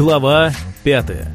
Глава пятая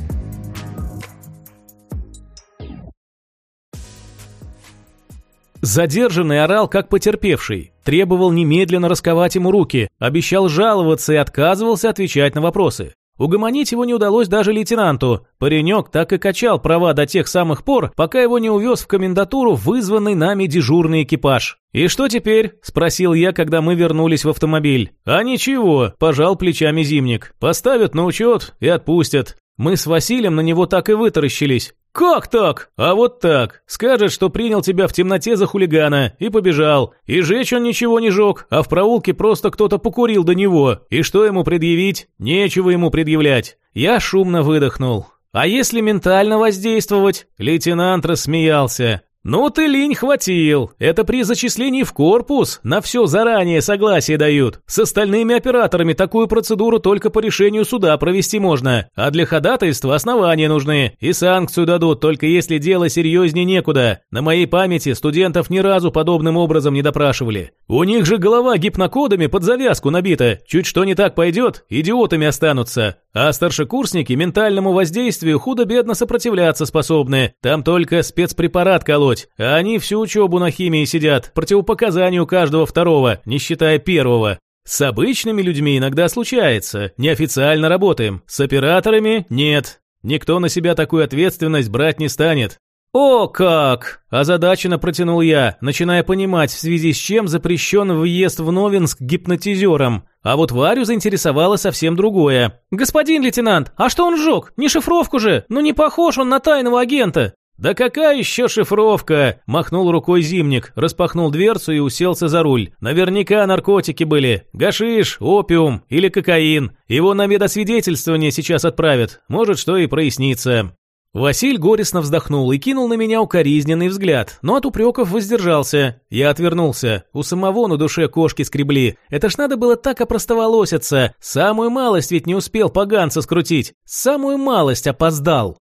Задержанный орал как потерпевший, требовал немедленно расковать ему руки, обещал жаловаться и отказывался отвечать на вопросы. Угомонить его не удалось даже лейтенанту. Паренек так и качал права до тех самых пор, пока его не увез в комендатуру вызванный нами дежурный экипаж. «И что теперь?» – спросил я, когда мы вернулись в автомобиль. «А ничего», – пожал плечами зимник. «Поставят на учет и отпустят». Мы с Василием на него так и вытаращились. «Как так?» «А вот так. Скажет, что принял тебя в темноте за хулигана и побежал. И жечь он ничего не жег, а в проулке просто кто-то покурил до него. И что ему предъявить? Нечего ему предъявлять». Я шумно выдохнул. «А если ментально воздействовать?» Лейтенант рассмеялся. «Ну ты линь хватил. Это при зачислении в корпус. На все заранее согласие дают. С остальными операторами такую процедуру только по решению суда провести можно. А для ходатайства основания нужны. И санкцию дадут, только если дело серьезнее некуда. На моей памяти студентов ни разу подобным образом не допрашивали. У них же голова гипнокодами под завязку набита. Чуть что не так пойдет, идиотами останутся. А старшекурсники ментальному воздействию худо-бедно сопротивляться способны. Там только спецпрепарат колоть, а они всю учебу на химии сидят, противопоказанию каждого второго, не считая первого. С обычными людьми иногда случается, неофициально работаем, с операторами нет. Никто на себя такую ответственность брать не станет. «О, как!» – озадаченно протянул я, начиная понимать, в связи с чем запрещен въезд в Новинск гипнотизером. А вот Варю заинтересовало совсем другое. «Господин лейтенант, а что он сжег? Не шифровку же? Ну не похож он на тайного агента!» «Да какая еще шифровка?» – махнул рукой Зимник, распахнул дверцу и уселся за руль. «Наверняка наркотики были. Гашиш, опиум или кокаин. Его на медосвидетельствование сейчас отправят. Может, что и прояснится». Василь горестно вздохнул и кинул на меня укоризненный взгляд, но от упреков воздержался. Я отвернулся. У самого на душе кошки скребли. Это ж надо было так опростоволоситься. Самую малость ведь не успел поганца скрутить. Самую малость опоздал.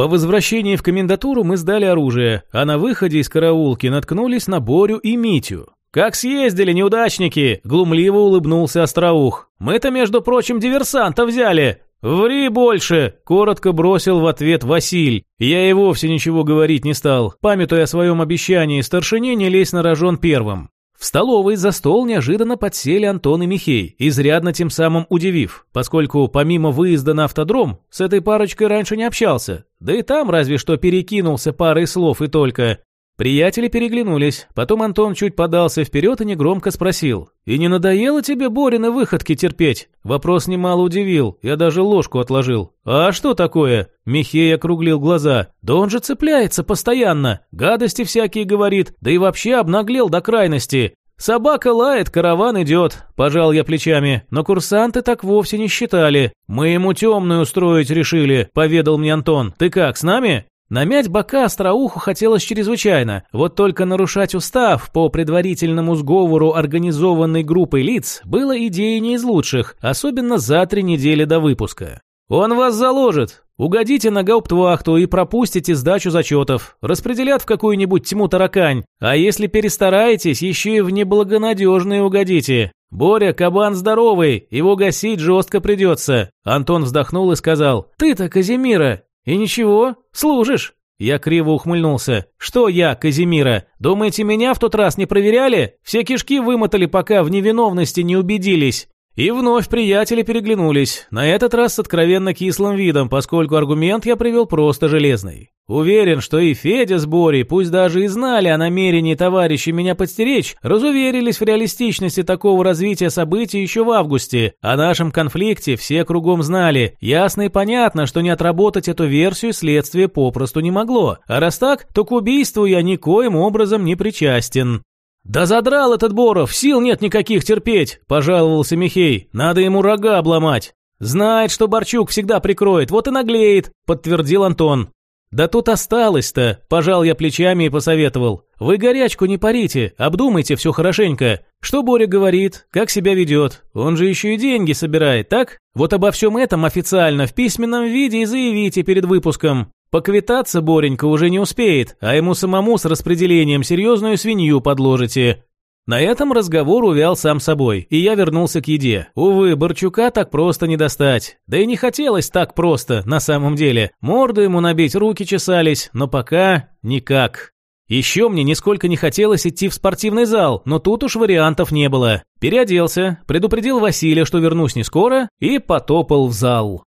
По возвращении в комендатуру мы сдали оружие, а на выходе из караулки наткнулись на Борю и Митю. «Как съездили, неудачники!» – глумливо улыбнулся Остроух. «Мы-то, между прочим, диверсанта взяли. «Ври больше!» – коротко бросил в ответ Василь. Я и вовсе ничего говорить не стал, памятуя о своем обещании старшине не лезть на рожон первым. В столовой за стол неожиданно подсели Антон и Михей, изрядно тем самым удивив, поскольку помимо выезда на автодром с этой парочкой раньше не общался, да и там разве что перекинулся парой слов и только. Приятели переглянулись, потом Антон чуть подался вперед и негромко спросил. «И не надоело тебе Борины выходки терпеть?» Вопрос немало удивил, я даже ложку отложил. «А что такое?» Михей округлил глаза. «Да он же цепляется постоянно, гадости всякие говорит, да и вообще обнаглел до крайности. «Собака лает, караван идет», – пожал я плечами, но курсанты так вовсе не считали. «Мы ему темную устроить решили», – поведал мне Антон. «Ты как, с нами?» Намять бока остроуху хотелось чрезвычайно, вот только нарушать устав по предварительному сговору организованной группой лиц было идеей не из лучших, особенно за три недели до выпуска. «Он вас заложит. Угодите на гауптвахту и пропустите сдачу зачетов. Распределят в какую-нибудь тьму таракань. А если перестараетесь, еще и в неблагонадежные угодите. Боря, кабан здоровый, его гасить жестко придется». Антон вздохнул и сказал, «Ты-то, Казимира, «И ничего, служишь». Я криво ухмыльнулся. «Что я, Казимира? Думаете, меня в тот раз не проверяли? Все кишки вымотали, пока в невиновности не убедились. И вновь приятели переглянулись, на этот раз с откровенно кислым видом, поскольку аргумент я привел просто железный. Уверен, что и Федя с Борей, пусть даже и знали о намерении товарищей меня подстеречь, разуверились в реалистичности такого развития событий еще в августе. О нашем конфликте все кругом знали. Ясно и понятно, что не отработать эту версию следствие попросту не могло. А раз так, то к убийству я никоим образом не причастен. «Да задрал этот Боров, сил нет никаких терпеть», – пожаловался Михей. «Надо ему рога обломать». «Знает, что Борчук всегда прикроет, вот и наглеет», – подтвердил Антон. «Да тут осталось-то», – пожал я плечами и посоветовал. «Вы горячку не парите, обдумайте все хорошенько. Что Боря говорит, как себя ведет? Он же еще и деньги собирает, так? Вот обо всем этом официально в письменном виде и заявите перед выпуском. Поквитаться Боренька уже не успеет, а ему самому с распределением серьезную свинью подложите. На этом разговор увял сам собой, и я вернулся к еде. Увы, Борчука так просто не достать. Да и не хотелось так просто, на самом деле. Морду ему набить, руки чесались, но пока никак. Еще мне нисколько не хотелось идти в спортивный зал, но тут уж вариантов не было. Переоделся, предупредил Василия, что вернусь не скоро, и потопал в зал.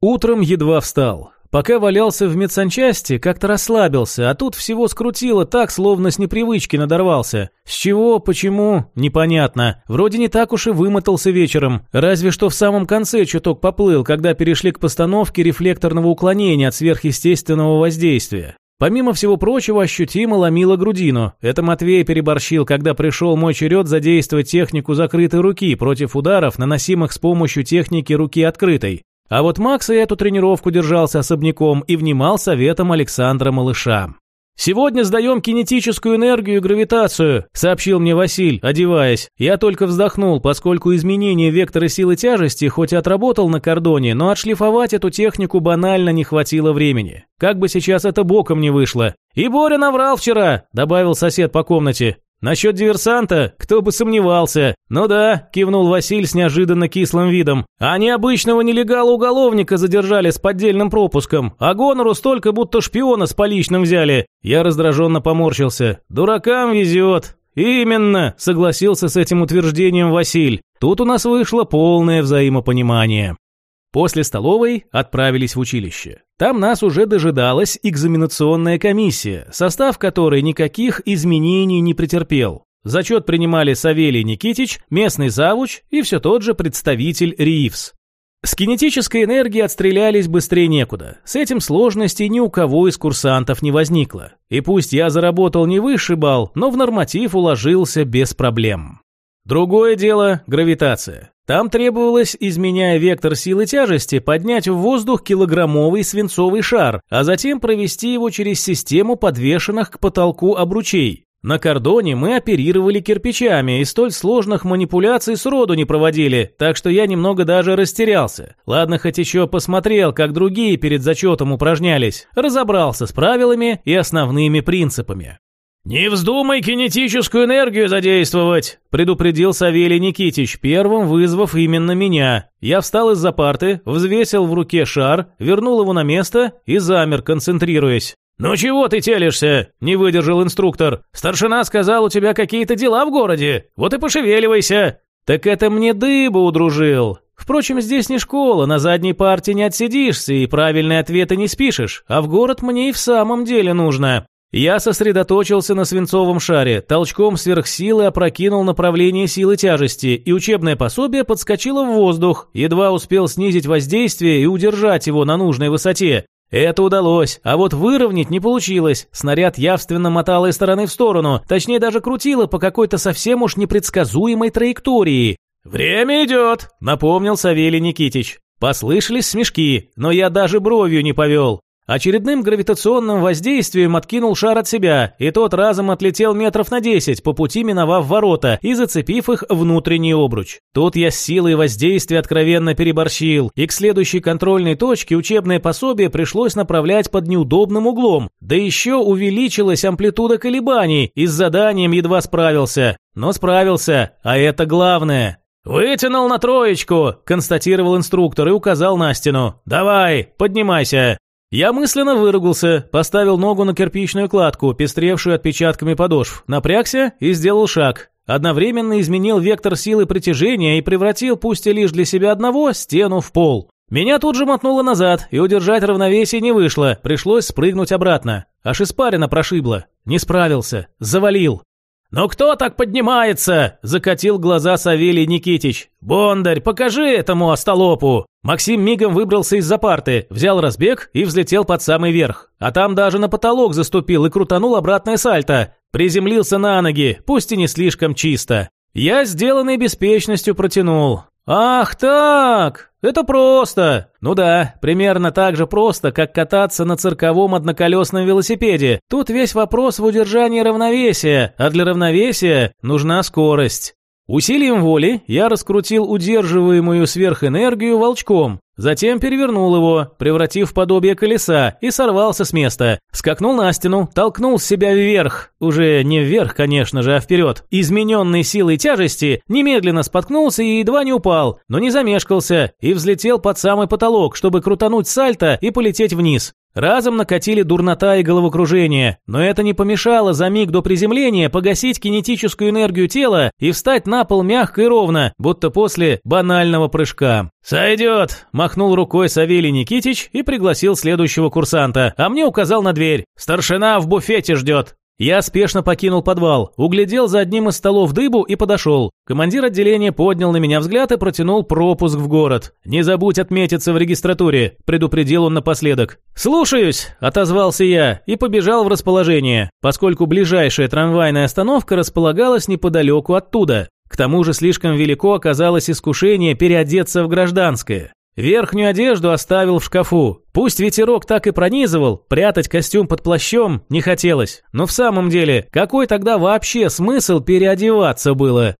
Утром едва встал. Пока валялся в медсанчасти, как-то расслабился, а тут всего скрутило так, словно с непривычки надорвался. С чего, почему, непонятно. Вроде не так уж и вымотался вечером. Разве что в самом конце чуток поплыл, когда перешли к постановке рефлекторного уклонения от сверхъестественного воздействия. Помимо всего прочего, ощутимо ломило грудину. Это Матвей переборщил, когда пришел мой черед задействовать технику закрытой руки против ударов, наносимых с помощью техники руки открытой. А вот Макс и эту тренировку держался особняком и внимал советам Александра Малыша. «Сегодня сдаем кинетическую энергию и гравитацию», — сообщил мне Василь, одеваясь. Я только вздохнул, поскольку изменение вектора силы тяжести хоть и отработал на кордоне, но отшлифовать эту технику банально не хватило времени. Как бы сейчас это боком не вышло. «И Боря наврал вчера», — добавил сосед по комнате. «Насчет диверсанта, кто бы сомневался. Ну да», – кивнул Василь с неожиданно кислым видом. «Они обычного нелегала-уголовника задержали с поддельным пропуском, а гонору столько, будто шпиона с поличным взяли». Я раздраженно поморщился. «Дуракам везет». «Именно», – согласился с этим утверждением Василь. «Тут у нас вышло полное взаимопонимание». После столовой отправились в училище. Там нас уже дожидалась экзаменационная комиссия, состав которой никаких изменений не претерпел. Зачет принимали Савелий Никитич, местный завуч и все тот же представитель РИИФС. С кинетической энергией отстрелялись быстрее некуда. С этим сложностей ни у кого из курсантов не возникло. И пусть я заработал не высший балл, но в норматив уложился без проблем. Другое дело – гравитация. Там требовалось, изменяя вектор силы тяжести, поднять в воздух килограммовый свинцовый шар, а затем провести его через систему подвешенных к потолку обручей. На кордоне мы оперировали кирпичами и столь сложных манипуляций сроду не проводили, так что я немного даже растерялся. Ладно, хоть еще посмотрел, как другие перед зачетом упражнялись, разобрался с правилами и основными принципами. «Не вздумай кинетическую энергию задействовать!» – предупредил Савелий Никитич, первым вызвав именно меня. Я встал из-за парты, взвесил в руке шар, вернул его на место и замер, концентрируясь. «Ну чего ты телишься?» – не выдержал инструктор. «Старшина сказал, у тебя какие-то дела в городе. Вот и пошевеливайся!» «Так это мне дыба удружил!» Впрочем, здесь не школа, на задней парте не отсидишься и правильные ответы не спишешь, а в город мне и в самом деле нужно. Я сосредоточился на свинцовом шаре, толчком сверхсилы опрокинул направление силы тяжести, и учебное пособие подскочило в воздух, едва успел снизить воздействие и удержать его на нужной высоте. Это удалось, а вот выровнять не получилось. Снаряд явственно мотало из стороны в сторону, точнее даже крутило по какой-то совсем уж непредсказуемой траектории. «Время идет», — напомнил Савелий Никитич. Послышались смешки, но я даже бровью не повел. Очередным гравитационным воздействием откинул шар от себя, и тот разом отлетел метров на 10, по пути миновав ворота и зацепив их внутренний обруч. Тут я с силой воздействия откровенно переборщил, и к следующей контрольной точке учебное пособие пришлось направлять под неудобным углом. Да еще увеличилась амплитуда колебаний, и с заданием едва справился. Но справился, а это главное. «Вытянул на троечку», – констатировал инструктор и указал на стену. «Давай, поднимайся». Я мысленно выругался, поставил ногу на кирпичную кладку, пестревшую отпечатками подошв, напрягся и сделал шаг. Одновременно изменил вектор силы притяжения и превратил, пусть и лишь для себя одного, стену в пол. Меня тут же мотнуло назад, и удержать равновесие не вышло, пришлось спрыгнуть обратно. Аж испарина прошибло. Не справился, завалил. «Ну кто так поднимается?» – закатил глаза Савелий Никитич. «Бондарь, покажи этому остолопу!» Максим мигом выбрался из-за парты, взял разбег и взлетел под самый верх. А там даже на потолок заступил и крутанул обратное сальто. Приземлился на ноги, пусть и не слишком чисто. Я сделанной беспечностью протянул. «Ах так! Это просто!» «Ну да, примерно так же просто, как кататься на цирковом одноколесном велосипеде. Тут весь вопрос в удержании равновесия, а для равновесия нужна скорость». Усилием воли я раскрутил удерживаемую сверхэнергию волчком. Затем перевернул его, превратив в подобие колеса, и сорвался с места. Скакнул на стену, толкнул себя вверх. Уже не вверх, конечно же, а вперед. Измененный силой тяжести, немедленно споткнулся и едва не упал, но не замешкался и взлетел под самый потолок, чтобы крутануть сальто и полететь вниз. Разом накатили дурнота и головокружение, но это не помешало за миг до приземления погасить кинетическую энергию тела и встать на пол мягко и ровно, будто после банального прыжка. «Сойдет!» – махнул рукой Савелий Никитич и пригласил следующего курсанта, а мне указал на дверь. «Старшина в буфете ждет!» Я спешно покинул подвал, углядел за одним из столов дыбу и подошел. Командир отделения поднял на меня взгляд и протянул пропуск в город. «Не забудь отметиться в регистратуре», – предупредил он напоследок. «Слушаюсь», – отозвался я и побежал в расположение, поскольку ближайшая трамвайная остановка располагалась неподалеку оттуда. К тому же слишком велико оказалось искушение переодеться в гражданское. Верхнюю одежду оставил в шкафу. Пусть ветерок так и пронизывал, прятать костюм под плащом не хотелось. Но в самом деле, какой тогда вообще смысл переодеваться было?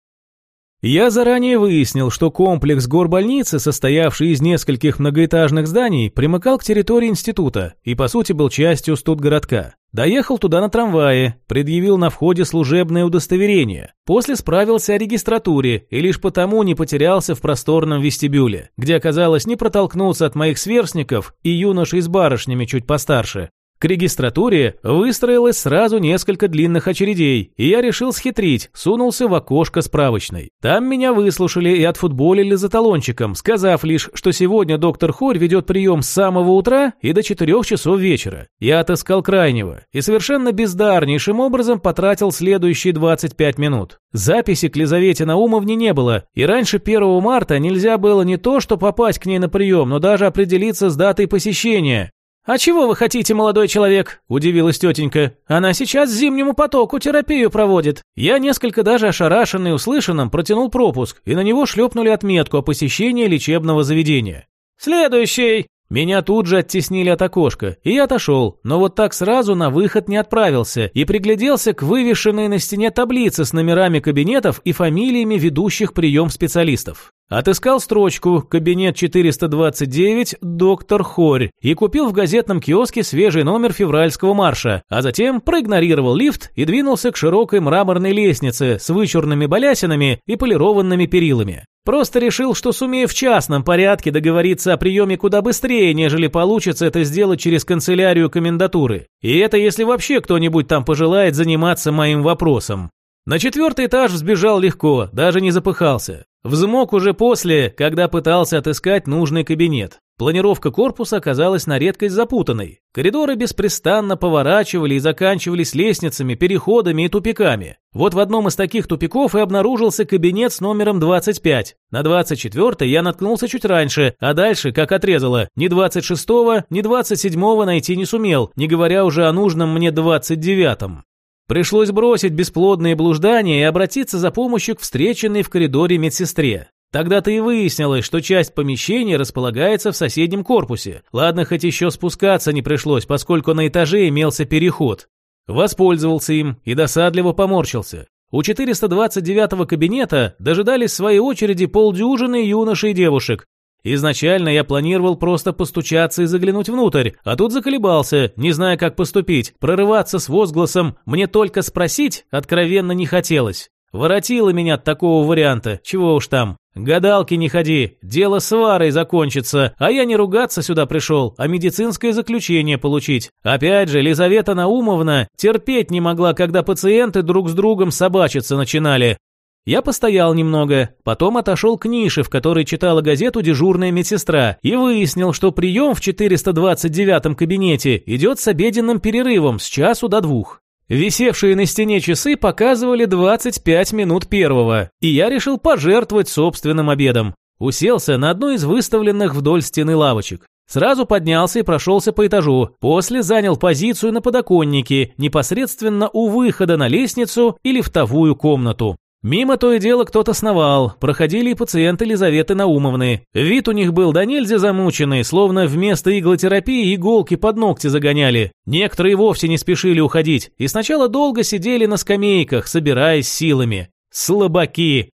Я заранее выяснил, что комплекс горбольницы, состоявший из нескольких многоэтажных зданий, примыкал к территории института и, по сути, был частью студгородка. Доехал туда на трамвае, предъявил на входе служебное удостоверение. После справился о регистратуре и лишь потому не потерялся в просторном вестибюле, где оказалось не протолкнуться от моих сверстников и юношей с барышнями чуть постарше. К регистратуре выстроилось сразу несколько длинных очередей, и я решил схитрить, сунулся в окошко справочной. Там меня выслушали и отфутболили за талончиком, сказав лишь, что сегодня доктор Хорь ведет прием с самого утра и до четырех часов вечера. Я отыскал крайнего и совершенно бездарнейшим образом потратил следующие 25 минут. Записи к Лизавете Наумовне не было, и раньше 1 марта нельзя было не то, что попасть к ней на прием, но даже определиться с датой посещения. «А чего вы хотите, молодой человек?» – удивилась тетенька. «Она сейчас зимнему потоку терапию проводит». Я несколько даже ошарашенный услышанным протянул пропуск, и на него шлепнули отметку о посещении лечебного заведения. «Следующий!» Меня тут же оттеснили от окошка, и я отошел, но вот так сразу на выход не отправился и пригляделся к вывешенной на стене таблице с номерами кабинетов и фамилиями ведущих прием специалистов. Отыскал строчку «Кабинет 429, доктор Хорь» и купил в газетном киоске свежий номер февральского марша, а затем проигнорировал лифт и двинулся к широкой мраморной лестнице с вычурными балясинами и полированными перилами. Просто решил, что сумею в частном порядке договориться о приеме куда быстрее, нежели получится это сделать через канцелярию комендатуры. И это если вообще кто-нибудь там пожелает заниматься моим вопросом. На четвертый этаж взбежал легко, даже не запыхался. Взмок уже после, когда пытался отыскать нужный кабинет. Планировка корпуса оказалась на редкость запутанной. Коридоры беспрестанно поворачивали и заканчивались лестницами, переходами и тупиками. Вот в одном из таких тупиков и обнаружился кабинет с номером 25. На 24 я наткнулся чуть раньше, а дальше, как отрезало, ни 26-го, ни 27-го найти не сумел, не говоря уже о нужном мне 29-м. Пришлось бросить бесплодные блуждания и обратиться за помощью к встреченной в коридоре медсестре. Тогда-то и выяснилось, что часть помещения располагается в соседнем корпусе. Ладно, хоть еще спускаться не пришлось, поскольку на этаже имелся переход. Воспользовался им и досадливо поморщился. У 429-го кабинета дожидались своей очереди полдюжины юношей и девушек, Изначально я планировал просто постучаться и заглянуть внутрь, а тут заколебался, не зная, как поступить. Прорываться с возгласом «мне только спросить» откровенно не хотелось. Воротило меня от такого варианта, чего уж там. Гадалки не ходи, дело сварой закончится, а я не ругаться сюда пришел, а медицинское заключение получить. Опять же, Лизавета Наумовна терпеть не могла, когда пациенты друг с другом собачиться начинали. Я постоял немного, потом отошел к нише, в которой читала газету дежурная медсестра, и выяснил, что прием в 429-м кабинете идет с обеденным перерывом с часу до двух. Висевшие на стене часы показывали 25 минут первого, и я решил пожертвовать собственным обедом. Уселся на одну из выставленных вдоль стены лавочек. Сразу поднялся и прошелся по этажу, после занял позицию на подоконнике, непосредственно у выхода на лестницу и лифтовую комнату. Мимо то и дело кто-то сновал, проходили и пациенты Лизаветы Наумовны. Вид у них был до нельзя замученный, словно вместо иглотерапии иголки под ногти загоняли. Некоторые вовсе не спешили уходить и сначала долго сидели на скамейках, собираясь силами. Слабаки.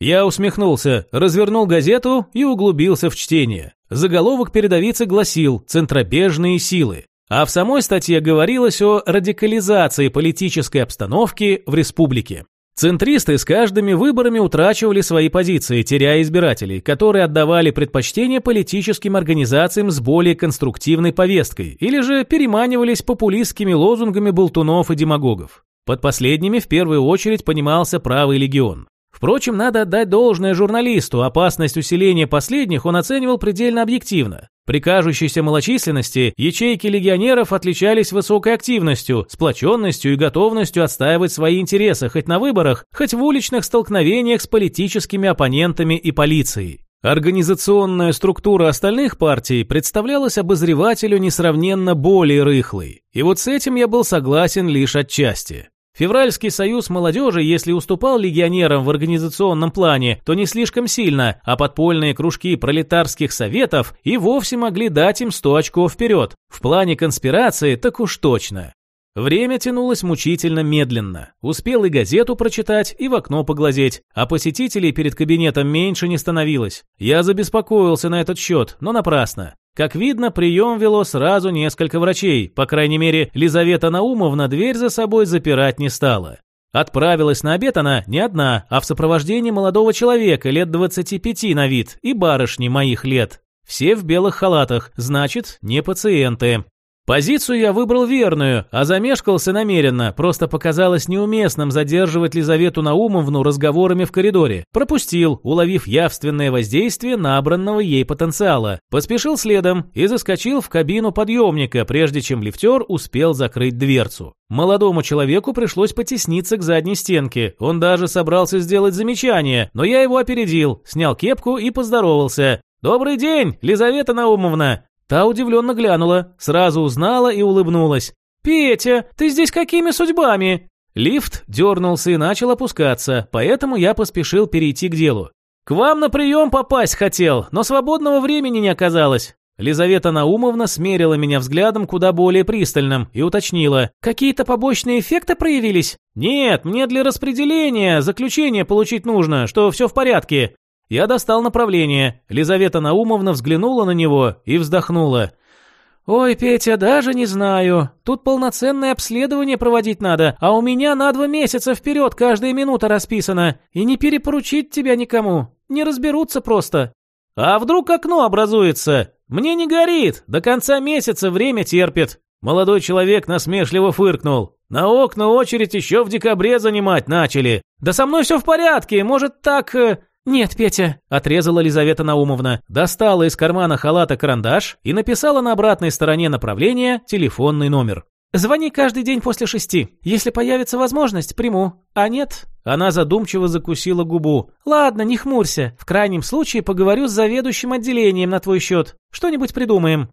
Я усмехнулся, развернул газету и углубился в чтение. Заголовок передовицы гласил «Центробежные силы». А в самой статье говорилось о радикализации политической обстановки в республике. Центристы с каждыми выборами утрачивали свои позиции, теряя избирателей, которые отдавали предпочтение политическим организациям с более конструктивной повесткой или же переманивались популистскими лозунгами болтунов и демагогов. Под последними в первую очередь понимался правый легион. Впрочем, надо отдать должное журналисту, опасность усиления последних он оценивал предельно объективно. При кажущейся малочисленности ячейки легионеров отличались высокой активностью, сплоченностью и готовностью отстаивать свои интересы хоть на выборах, хоть в уличных столкновениях с политическими оппонентами и полицией. Организационная структура остальных партий представлялась обозревателю несравненно более рыхлой. И вот с этим я был согласен лишь отчасти. Февральский союз молодежи, если уступал легионерам в организационном плане, то не слишком сильно, а подпольные кружки пролетарских советов и вовсе могли дать им сто очков вперед. В плане конспирации так уж точно. Время тянулось мучительно медленно. Успел и газету прочитать, и в окно поглазеть, а посетителей перед кабинетом меньше не становилось. Я забеспокоился на этот счет, но напрасно. Как видно, прием вело сразу несколько врачей, по крайней мере, Лизавета Наумовна дверь за собой запирать не стала. Отправилась на обед она не одна, а в сопровождении молодого человека лет 25 на вид и барышни моих лет. Все в белых халатах, значит, не пациенты. Позицию я выбрал верную, а замешкался намеренно, просто показалось неуместным задерживать Лизавету Наумовну разговорами в коридоре. Пропустил, уловив явственное воздействие набранного ей потенциала. Поспешил следом и заскочил в кабину подъемника, прежде чем лифтер успел закрыть дверцу. Молодому человеку пришлось потесниться к задней стенке. Он даже собрался сделать замечание, но я его опередил, снял кепку и поздоровался. «Добрый день, Лизавета Наумовна! Та удивленно глянула, сразу узнала и улыбнулась. «Петя, ты здесь какими судьбами?» Лифт дернулся и начал опускаться, поэтому я поспешил перейти к делу. «К вам на прием попасть хотел, но свободного времени не оказалось». Лизавета Наумовна смерила меня взглядом куда более пристальным и уточнила. «Какие-то побочные эффекты проявились?» «Нет, мне для распределения заключение получить нужно, что все в порядке. Я достал направление. Лизавета Наумовна взглянула на него и вздохнула. «Ой, Петя, даже не знаю. Тут полноценное обследование проводить надо, а у меня на два месяца вперед каждая минута расписана. И не перепоручить тебя никому. Не разберутся просто. А вдруг окно образуется? Мне не горит. До конца месяца время терпит». Молодой человек насмешливо фыркнул. «На окна очередь еще в декабре занимать начали. Да со мной все в порядке, может так...» «Нет, Петя», – отрезала Лизавета Наумовна, достала из кармана халата карандаш и написала на обратной стороне направления телефонный номер. «Звони каждый день после шести. Если появится возможность, приму. А нет...» Она задумчиво закусила губу. «Ладно, не хмурься. В крайнем случае поговорю с заведующим отделением на твой счет. Что-нибудь придумаем».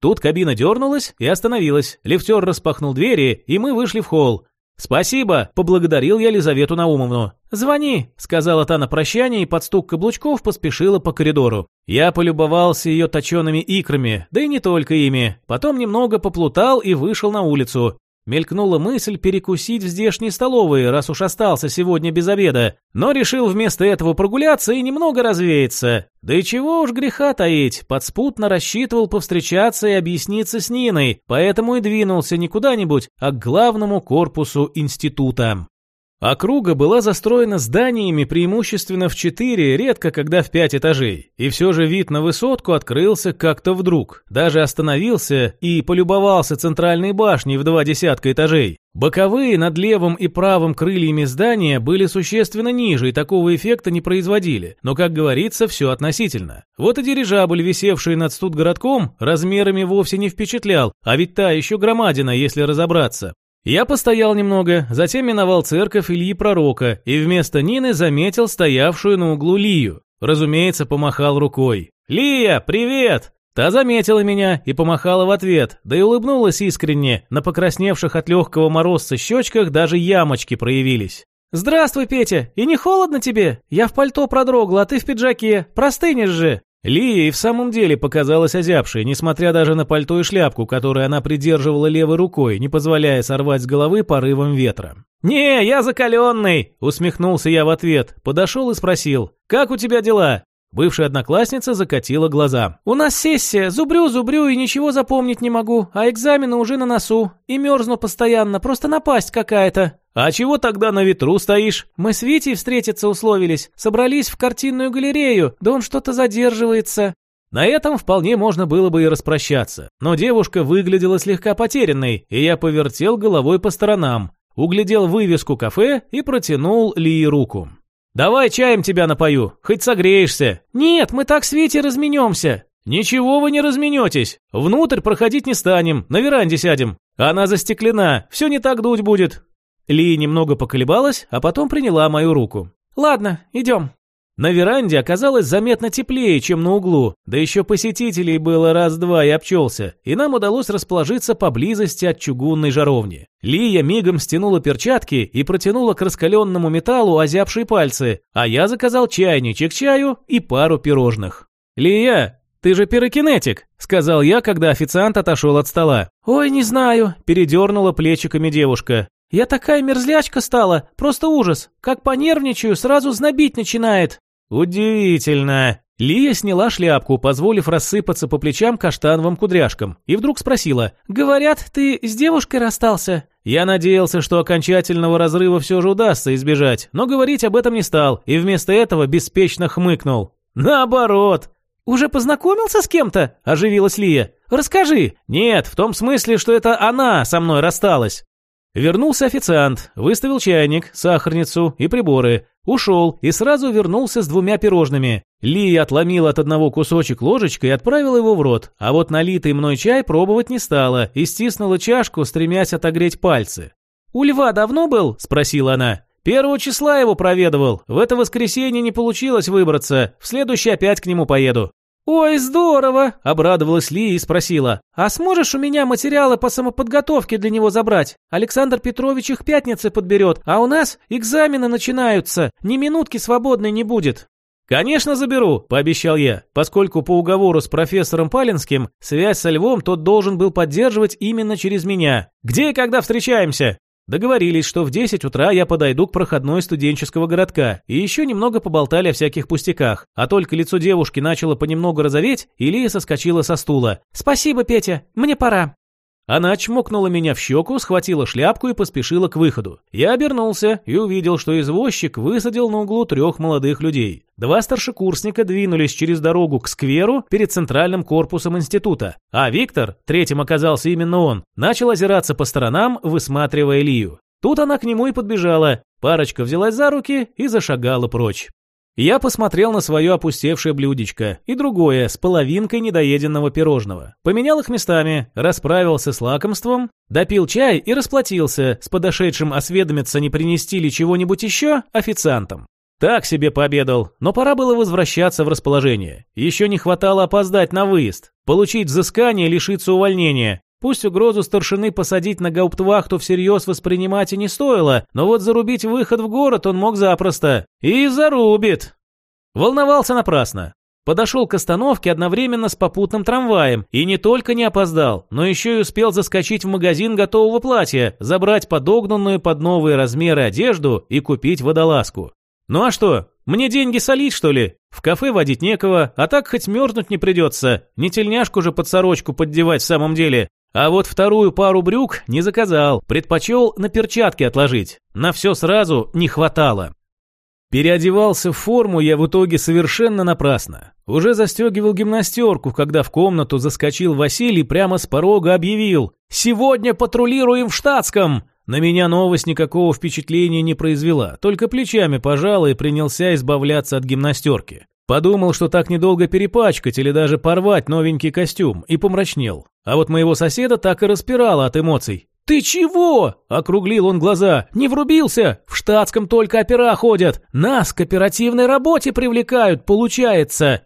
Тут кабина дернулась и остановилась. Лифтер распахнул двери, и мы вышли в холл. «Спасибо!» – поблагодарил я Лизавету Наумовну. «Звони!» – сказала та на прощание и под стук каблучков поспешила по коридору. Я полюбовался ее точеными икрами, да и не только ими. Потом немного поплутал и вышел на улицу. Мелькнула мысль перекусить в здешней столовой, раз уж остался сегодня без обеда, но решил вместо этого прогуляться и немного развеяться. Да и чего уж греха таить, подспутно рассчитывал повстречаться и объясниться с Ниной, поэтому и двинулся не куда-нибудь, а к главному корпусу института. Округа была застроена зданиями преимущественно в четыре, редко когда в пять этажей. И все же вид на высотку открылся как-то вдруг. Даже остановился и полюбовался центральной башней в два десятка этажей. Боковые над левым и правым крыльями здания были существенно ниже и такого эффекта не производили. Но, как говорится, все относительно. Вот и дирижабль, висевший над студгородком, размерами вовсе не впечатлял, а ведь та еще громадина, если разобраться. Я постоял немного, затем миновал церковь Ильи Пророка и вместо Нины заметил стоявшую на углу Лию. Разумеется, помахал рукой. «Лия, привет!» Та заметила меня и помахала в ответ, да и улыбнулась искренне, на покрасневших от легкого морозца щечках даже ямочки проявились. «Здравствуй, Петя, и не холодно тебе? Я в пальто продрогла, а ты в пиджаке, простынешь же!» Лия и в самом деле показалась озябшей, несмотря даже на пальто и шляпку, которую она придерживала левой рукой, не позволяя сорвать с головы порывом ветра. «Не, я закаленный!» – усмехнулся я в ответ, подошел и спросил. «Как у тебя дела?» Бывшая одноклассница закатила глаза. «У нас сессия, зубрю-зубрю и ничего запомнить не могу, а экзамены уже на носу. И мерзну постоянно, просто напасть какая-то». «А чего тогда на ветру стоишь?» «Мы с Витей встретиться условились, собрались в картинную галерею, да он что-то задерживается». На этом вполне можно было бы и распрощаться, но девушка выглядела слегка потерянной, и я повертел головой по сторонам, углядел вывеску кафе и протянул Лии руку. «Давай чаем тебя напою, хоть согреешься». «Нет, мы так с Витей разменемся». «Ничего вы не разменетесь. Внутрь проходить не станем, на веранде сядем. Она застеклена, все не так дуть будет». Ли немного поколебалась, а потом приняла мою руку. «Ладно, идем». На веранде оказалось заметно теплее, чем на углу, да еще посетителей было раз-два и обчелся, и нам удалось расположиться поблизости от чугунной жаровни. Лия мигом стянула перчатки и протянула к раскаленному металлу озябшие пальцы, а я заказал чайничек чаю и пару пирожных. «Лия, ты же пирокинетик», — сказал я, когда официант отошел от стола. «Ой, не знаю», — передернула плечиками девушка. «Я такая мерзлячка стала, просто ужас. Как понервничаю, сразу знобить начинает». «Удивительно!» Лия сняла шляпку, позволив рассыпаться по плечам каштановым кудряшкам, и вдруг спросила, «Говорят, ты с девушкой расстался?» Я надеялся, что окончательного разрыва все же удастся избежать, но говорить об этом не стал, и вместо этого беспечно хмыкнул. «Наоборот!» «Уже познакомился с кем-то?» – оживилась Лия. «Расскажи!» «Нет, в том смысле, что это она со мной рассталась». Вернулся официант, выставил чайник, сахарницу и приборы, ушел и сразу вернулся с двумя пирожными. Лия отломила от одного кусочек ложечкой и отправила его в рот, а вот налитый мной чай пробовать не стала и стиснула чашку, стремясь отогреть пальцы. «У льва давно был?» – спросила она. «Первого числа его проведывал. В это воскресенье не получилось выбраться. В следующий опять к нему поеду». «Ой, здорово!» – обрадовалась Ли и спросила. «А сможешь у меня материалы по самоподготовке для него забрать? Александр Петрович их пятницы подберет, а у нас экзамены начинаются, ни минутки свободной не будет». «Конечно заберу», – пообещал я, поскольку по уговору с профессором Палинским связь со Львом тот должен был поддерживать именно через меня. «Где и когда встречаемся?» Договорились, что в 10 утра я подойду к проходной студенческого городка, и еще немного поболтали о всяких пустяках. А только лицо девушки начало понемногу розоветь, и Лия соскочила со стула. «Спасибо, Петя, мне пора». Она чмокнула меня в щеку, схватила шляпку и поспешила к выходу. Я обернулся и увидел, что извозчик высадил на углу трех молодых людей. Два старшекурсника двинулись через дорогу к скверу перед центральным корпусом института, а Виктор, третьим оказался именно он, начал озираться по сторонам, высматривая Лию. Тут она к нему и подбежала, парочка взялась за руки и зашагала прочь. Я посмотрел на свое опустевшее блюдечко и другое с половинкой недоеденного пирожного. Поменял их местами, расправился с лакомством, допил чай и расплатился с подошедшим осведомиться, не принести ли чего-нибудь еще, официантом. Так себе пообедал, но пора было возвращаться в расположение. Еще не хватало опоздать на выезд, получить взыскание лишиться увольнения. Пусть угрозу старшины посадить на гауптвахту всерьез воспринимать и не стоило, но вот зарубить выход в город он мог запросто. И зарубит. Волновался напрасно. Подошел к остановке одновременно с попутным трамваем и не только не опоздал, но еще и успел заскочить в магазин готового платья, забрать подогнанную под новые размеры одежду и купить водолазку. Ну а что, мне деньги солить, что ли? В кафе водить некого, а так хоть мерзнуть не придется. Не тельняшку же под сорочку поддевать в самом деле. А вот вторую пару брюк не заказал, предпочел на перчатки отложить. На все сразу не хватало. Переодевался в форму я в итоге совершенно напрасно. Уже застегивал гимнастерку, когда в комнату заскочил Василий прямо с порога объявил «Сегодня патрулируем в штатском!» На меня новость никакого впечатления не произвела, только плечами пожал и принялся избавляться от гимнастерки. Подумал, что так недолго перепачкать или даже порвать новенький костюм, и помрачнел. А вот моего соседа так и распирало от эмоций. «Ты чего?» – округлил он глаза. «Не врубился? В штатском только опера ходят. Нас к оперативной работе привлекают, получается».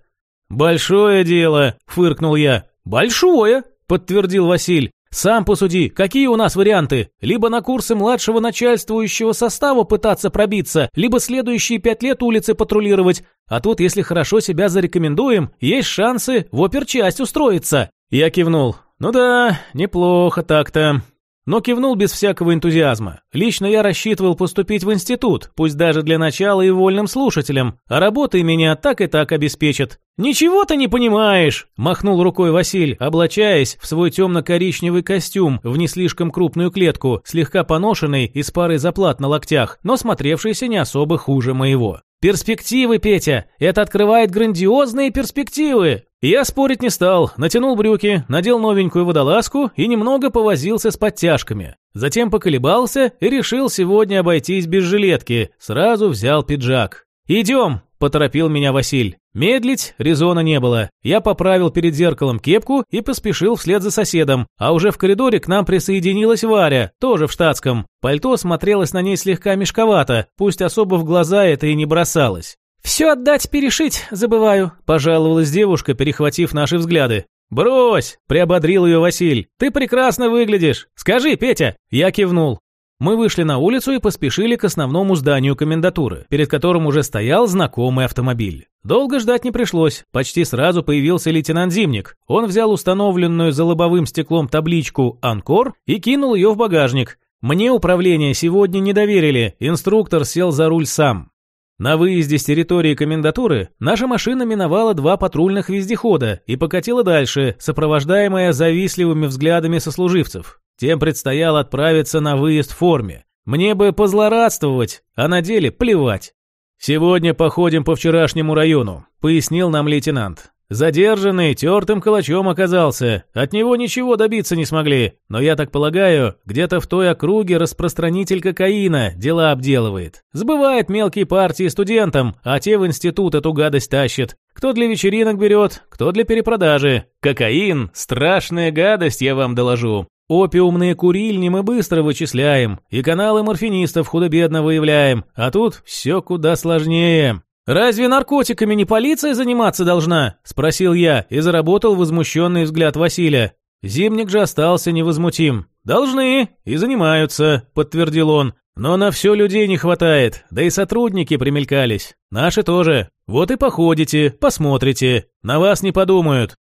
«Большое дело», – фыркнул я. «Большое», – подтвердил Василь. Сам посуди, какие у нас варианты? Либо на курсы младшего начальствующего состава пытаться пробиться, либо следующие пять лет улицы патрулировать. А тут, если хорошо себя зарекомендуем, есть шансы в оперчасть устроиться. Я кивнул. Ну да, неплохо так-то но кивнул без всякого энтузиазма. Лично я рассчитывал поступить в институт, пусть даже для начала и вольным слушателем, а работы меня так и так обеспечат. «Ничего ты не понимаешь!» – махнул рукой Василь, облачаясь в свой темно-коричневый костюм в не слишком крупную клетку, слегка поношенный и с парой заплат на локтях, но смотревшийся не особо хуже моего. «Перспективы, Петя! Это открывает грандиозные перспективы!» Я спорить не стал, натянул брюки, надел новенькую водолазку и немного повозился с подтяжками. Затем поколебался и решил сегодня обойтись без жилетки, сразу взял пиджак. «Идем!» – поторопил меня Василь. Медлить резона не было. Я поправил перед зеркалом кепку и поспешил вслед за соседом, а уже в коридоре к нам присоединилась Варя, тоже в штатском. Пальто смотрелось на ней слегка мешковато, пусть особо в глаза это и не бросалось. «Все отдать перешить, забываю», – пожаловалась девушка, перехватив наши взгляды. «Брось!» – приободрил ее Василь. «Ты прекрасно выглядишь. Скажи, Петя!» Я кивнул. Мы вышли на улицу и поспешили к основному зданию комендатуры, перед которым уже стоял знакомый автомобиль. Долго ждать не пришлось, почти сразу появился лейтенант Зимник. Он взял установленную за лобовым стеклом табличку «Анкор» и кинул ее в багажник. Мне управление сегодня не доверили, инструктор сел за руль сам. На выезде с территории комендатуры наша машина миновала два патрульных вездехода и покатила дальше, сопровождаемая завистливыми взглядами сослуживцев. Тем предстояло отправиться на выезд в форме. Мне бы позлорадствовать, а на деле плевать. «Сегодня походим по вчерашнему району», — пояснил нам лейтенант. Задержанный тертым калачом оказался, от него ничего добиться не смогли, но я так полагаю, где-то в той округе распространитель кокаина дела обделывает. Сбывает мелкие партии студентам, а те в институт эту гадость тащат. Кто для вечеринок берет, кто для перепродажи. Кокаин – страшная гадость, я вам доложу. Опиумные курильни мы быстро вычисляем, и каналы морфинистов худо-бедно выявляем, а тут все куда сложнее. «Разве наркотиками не полиция заниматься должна?» – спросил я и заработал возмущенный взгляд Василия. Зимник же остался невозмутим. «Должны и занимаются», – подтвердил он. «Но на все людей не хватает, да и сотрудники примелькались. Наши тоже. Вот и походите, посмотрите. На вас не подумают.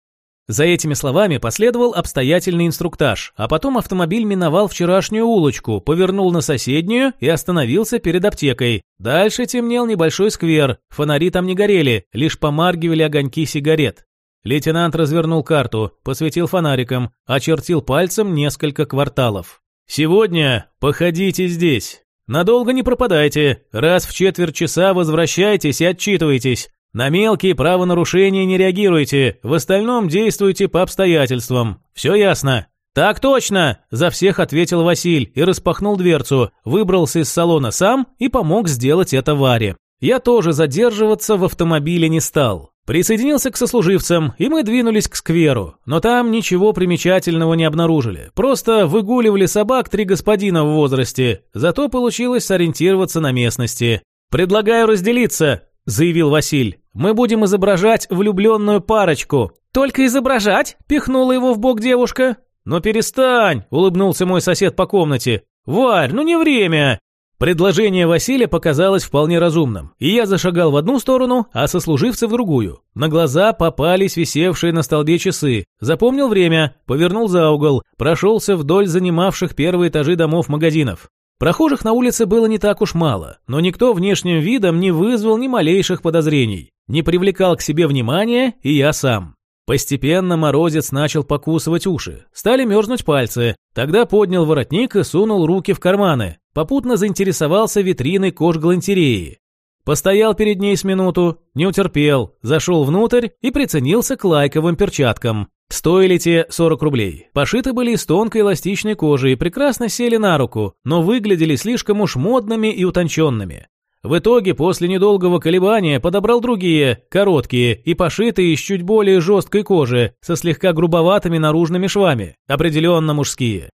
За этими словами последовал обстоятельный инструктаж, а потом автомобиль миновал вчерашнюю улочку, повернул на соседнюю и остановился перед аптекой. Дальше темнел небольшой сквер, фонари там не горели, лишь помаргивали огоньки сигарет. Лейтенант развернул карту, посветил фонариком, очертил пальцем несколько кварталов. «Сегодня походите здесь. Надолго не пропадайте. Раз в четверть часа возвращайтесь и отчитывайтесь. На мелкие правонарушения не реагируйте, в остальном действуйте по обстоятельствам. Все ясно?» «Так точно!» – за всех ответил Василь и распахнул дверцу, выбрался из салона сам и помог сделать это Варе. Я тоже задерживаться в автомобиле не стал. Присоединился к сослуживцам, и мы двинулись к скверу, но там ничего примечательного не обнаружили. Просто выгуливали собак три господина в возрасте, зато получилось сориентироваться на местности. «Предлагаю разделиться», – заявил Василь. «Мы будем изображать влюбленную парочку». «Только изображать?» – пихнула его в бок девушка. «Ну перестань!» – улыбнулся мой сосед по комнате. «Варь, ну не время!» Предложение Василия показалось вполне разумным, и я зашагал в одну сторону, а сослуживцы в другую. На глаза попались висевшие на столбе часы. Запомнил время, повернул за угол, прошелся вдоль занимавших первые этажи домов магазинов. Прохожих на улице было не так уж мало, но никто внешним видом не вызвал ни малейших подозрений, не привлекал к себе внимания и я сам. Постепенно морозец начал покусывать уши, стали мерзнуть пальцы. Тогда поднял воротник и сунул руки в карманы. Попутно заинтересовался витриной кожгалантереи. Постоял перед ней с минуту, не утерпел, зашел внутрь и приценился к лайковым перчаткам. Стоили те 40 рублей. Пошиты были из тонкой эластичной кожи и прекрасно сели на руку, но выглядели слишком уж модными и утонченными. В итоге, после недолгого колебания, подобрал другие, короткие и пошитые из чуть более жесткой кожи, со слегка грубоватыми наружными швами, определенно мужские.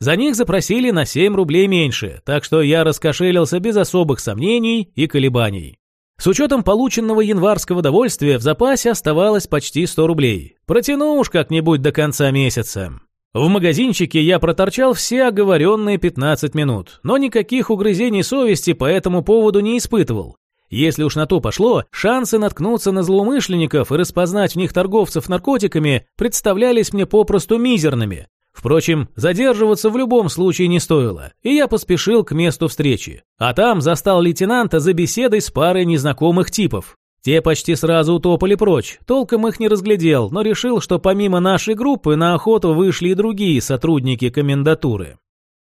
За них запросили на 7 рублей меньше, так что я раскошелился без особых сомнений и колебаний. С учетом полученного январского довольствия в запасе оставалось почти 100 рублей. Протяну уж как-нибудь до конца месяца. В магазинчике я проторчал все оговоренные 15 минут, но никаких угрызений совести по этому поводу не испытывал. Если уж на то пошло, шансы наткнуться на злоумышленников и распознать в них торговцев наркотиками представлялись мне попросту мизерными. Впрочем, задерживаться в любом случае не стоило, и я поспешил к месту встречи. А там застал лейтенанта за беседой с парой незнакомых типов. Те почти сразу утопали прочь, толком их не разглядел, но решил, что помимо нашей группы на охоту вышли и другие сотрудники комендатуры.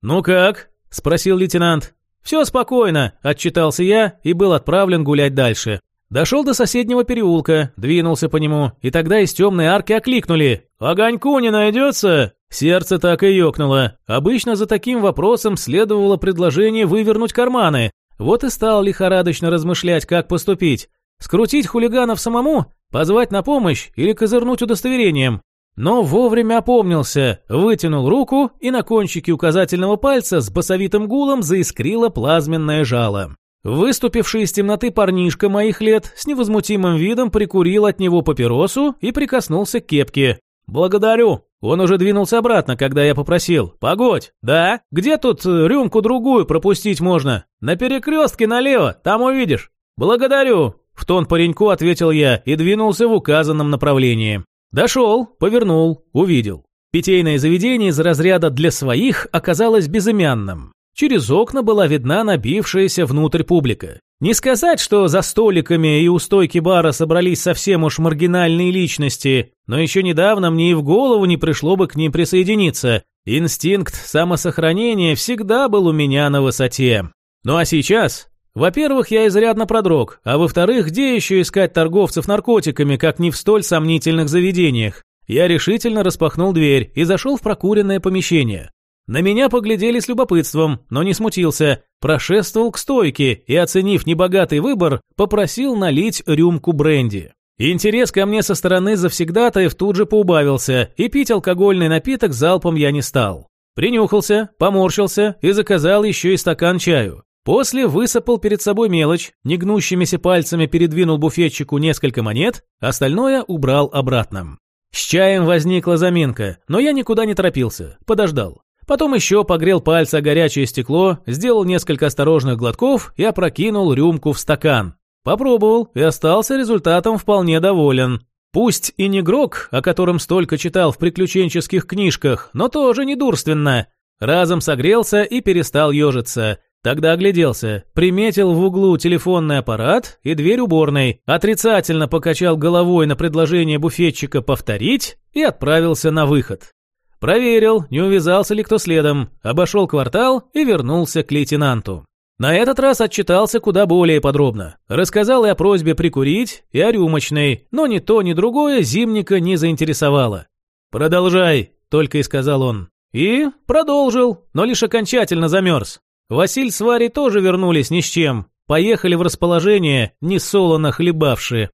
«Ну как?» – спросил лейтенант. «Все спокойно», – отчитался я и был отправлен гулять дальше. Дошел до соседнего переулка, двинулся по нему, и тогда из темной арки окликнули. «Огоньку не найдется?» Сердце так и ёкнуло. Обычно за таким вопросом следовало предложение вывернуть карманы. Вот и стал лихорадочно размышлять, как поступить. Скрутить хулиганов самому? Позвать на помощь или козырнуть удостоверением? Но вовремя опомнился, вытянул руку, и на кончике указательного пальца с басовитым гулом заискрило плазменное жало. Выступивший из темноты парнишка моих лет с невозмутимым видом прикурил от него папиросу и прикоснулся к кепке. «Благодарю». Он уже двинулся обратно, когда я попросил. «Погодь, да? Где тут э, рюмку-другую пропустить можно? На перекрестке налево, там увидишь». «Благодарю». В тон пареньку ответил я и двинулся в указанном направлении. Дошел, повернул, увидел. Питейное заведение из разряда «для своих» оказалось безымянным. Через окна была видна набившаяся внутрь публика. Не сказать, что за столиками и у стойки бара собрались совсем уж маргинальные личности, но еще недавно мне и в голову не пришло бы к ним присоединиться. Инстинкт самосохранения всегда был у меня на высоте. Ну а сейчас? Во-первых, я изрядно продрог, а во-вторых, где еще искать торговцев наркотиками, как не в столь сомнительных заведениях? Я решительно распахнул дверь и зашел в прокуренное помещение. На меня поглядели с любопытством, но не смутился. Прошествовал к стойке и, оценив небогатый выбор, попросил налить рюмку бренди. Интерес ко мне со стороны завсегдатаев тут же поубавился, и пить алкогольный напиток залпом я не стал. Принюхался, поморщился и заказал еще и стакан чаю. После высыпал перед собой мелочь, негнущимися пальцами передвинул буфетчику несколько монет, остальное убрал обратно. С чаем возникла заминка, но я никуда не торопился, подождал. Потом еще погрел пальцы о горячее стекло, сделал несколько осторожных глотков и опрокинул рюмку в стакан. Попробовал и остался результатом вполне доволен. Пусть и не грок, о котором столько читал в приключенческих книжках, но тоже недурственно. Разом согрелся и перестал ежиться. Тогда огляделся, приметил в углу телефонный аппарат и дверь уборной, отрицательно покачал головой на предложение буфетчика повторить и отправился на выход. Проверил, не увязался ли кто следом, обошел квартал и вернулся к лейтенанту. На этот раз отчитался куда более подробно. Рассказал и о просьбе прикурить, и о рюмочной, но ни то, ни другое Зимника не заинтересовало. «Продолжай», — только и сказал он. И продолжил, но лишь окончательно замерз. Василь с Варей тоже вернулись ни с чем. Поехали в расположение, не солоно хлебавшие.